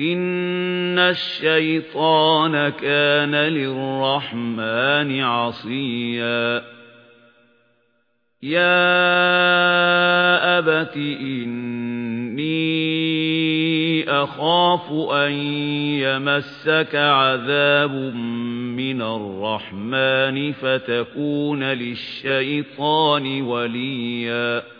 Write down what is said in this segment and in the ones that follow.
إِنَّ الشَّيْطَانَ كَانَ لِلرَّحْمَنِ عَصِيًّا. يَا أَبَتِ إِنِّي أَخَافُ أَن يَمَسَّكَ عَذَابٌ مِنَ الرَّحْمَنِ فَتَكُونَ لِلشَّيْطَانِ وَلِيًّا.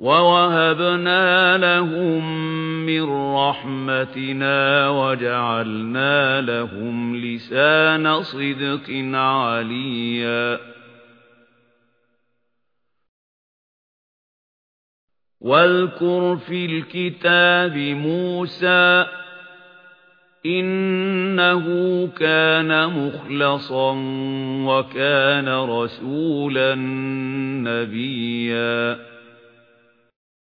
وَوَهَبْنَا لَهُم مِّن رَّحْمَتِنَا وَجَعَلْنَا لَهُمْ لِسَانَ صِدْقٍ عَلِيًّا وَاذْكُرْ فِي الْكِتَابِ مُوسَى إِنَّهُ كَانَ مُخْلَصًا وَكَانَ رَسُولًا نَّبِيًّا